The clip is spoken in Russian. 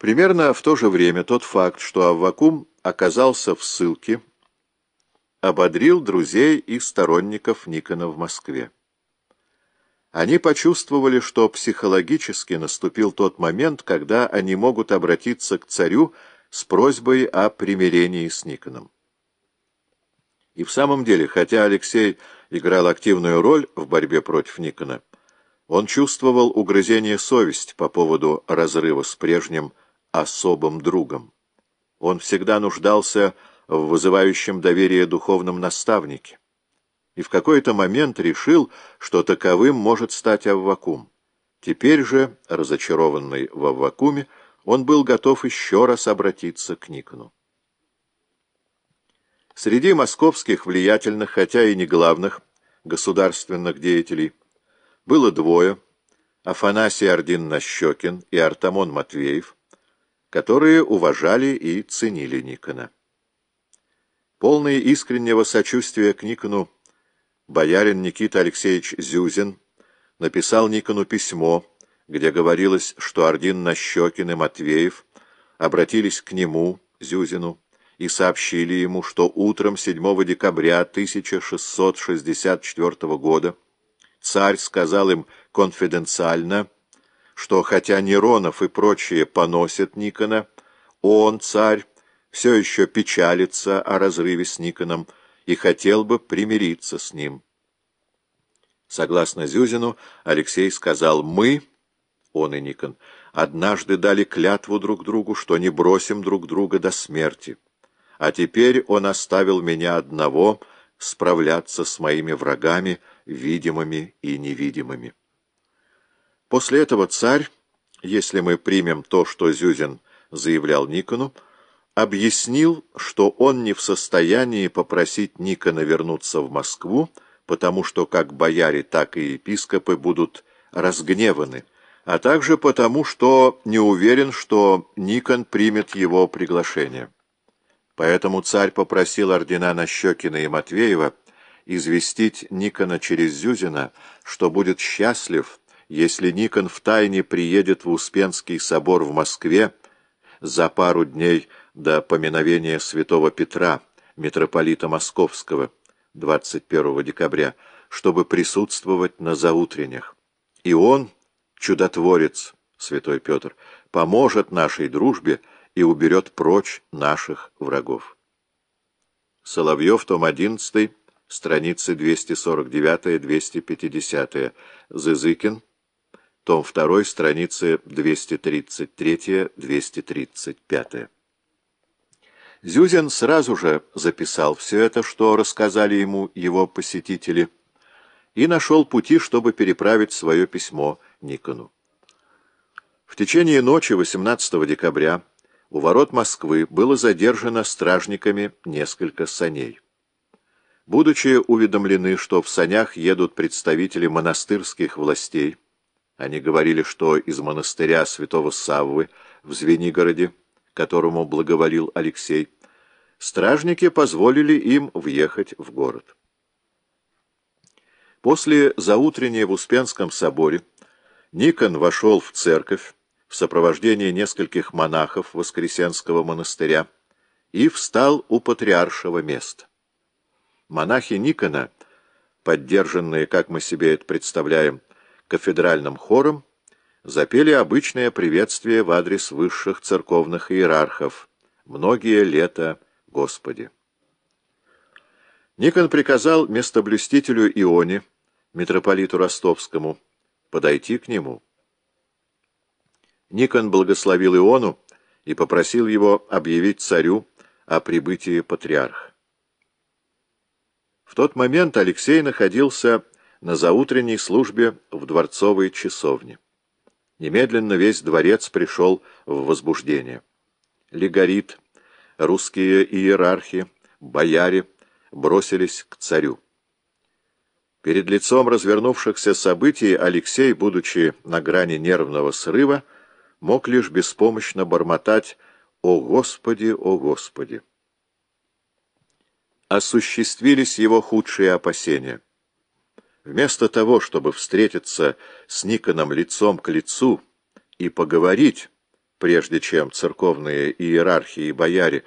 Примерно в то же время тот факт, что Аввакум оказался в ссылке, ободрил друзей и сторонников Никона в Москве. Они почувствовали, что психологически наступил тот момент, когда они могут обратиться к царю с просьбой о примирении с Никоном. И в самом деле, хотя Алексей играл активную роль в борьбе против Никона, он чувствовал угрызение совести по поводу разрыва с прежним особым другом. Он всегда нуждался в вызывающем доверие духовном наставнике и в какой-то момент решил, что таковым может стать Аввакум. Теперь же, разочарованный в Аввакуме, он был готов еще раз обратиться к Никону. Среди московских влиятельных, хотя и не главных, государственных деятелей было двое — Афанасий Ордин-Нащекин и Артамон Матвеев, которые уважали и ценили Никона. Полные искреннего сочувствия к Никону боярин Никита Алексеевич Зюзин написал Никону письмо, где говорилось, что Ордин Нащекин и Матвеев обратились к нему, Зюзину, и сообщили ему, что утром 7 декабря 1664 года царь сказал им конфиденциально, что хотя Неронов и прочие поносят Никона, он, царь, все еще печалится о разрыве с Никоном, и хотел бы примириться с ним. Согласно Зюзину, Алексей сказал «Мы, он и Никон, однажды дали клятву друг другу, что не бросим друг друга до смерти, а теперь он оставил меня одного справляться с моими врагами, видимыми и невидимыми». После этого царь, если мы примем то, что Зюзин заявлял Никону, объяснил, что он не в состоянии попросить Никона вернуться в Москву, потому что как бояре, так и епископы будут разгневаны, а также потому, что не уверен, что Никон примет его приглашение. Поэтому царь попросил ордена Нащекина и Матвеева известить Никона через Зюзина, что будет счастлив, если Никон втайне приедет в Успенский собор в Москве за пару дней до поминовения святого Петра, митрополита Московского, 21 декабря, чтобы присутствовать на заутренних. И он, чудотворец, святой Петр, поможет нашей дружбе и уберет прочь наших врагов. Соловьев, том 11, страницы 249-250, Зызыкин, том 2, страницы 233-235. Зюзин сразу же записал все это, что рассказали ему его посетители, и нашел пути, чтобы переправить свое письмо Никону. В течение ночи 18 декабря у ворот Москвы было задержано стражниками несколько саней. Будучи уведомлены, что в санях едут представители монастырских властей, они говорили, что из монастыря святого Саввы в Звенигороде которому благоволил Алексей, стражники позволили им въехать в город. После заутренней в Успенском соборе Никон вошел в церковь в сопровождении нескольких монахов Воскресенского монастыря и встал у патриаршего места. Монахи Никона, поддержанные, как мы себе это представляем, кафедральным хором, запели обычное приветствие в адрес высших церковных иерархов «Многие лета, Господи». Никон приказал местоблюстителю Ионе, митрополиту Ростовскому, подойти к нему. Никон благословил Иону и попросил его объявить царю о прибытии патриарха. В тот момент Алексей находился на заутренней службе в дворцовой часовне. Немедленно весь дворец пришел в возбуждение. Легорит, русские иерархи, бояре бросились к царю. Перед лицом развернувшихся событий Алексей, будучи на грани нервного срыва, мог лишь беспомощно бормотать «О Господи, о Господи!». Осуществились его худшие опасения. Вместо того, чтобы встретиться с Никоном лицом к лицу и поговорить, прежде чем церковные иерархи и бояре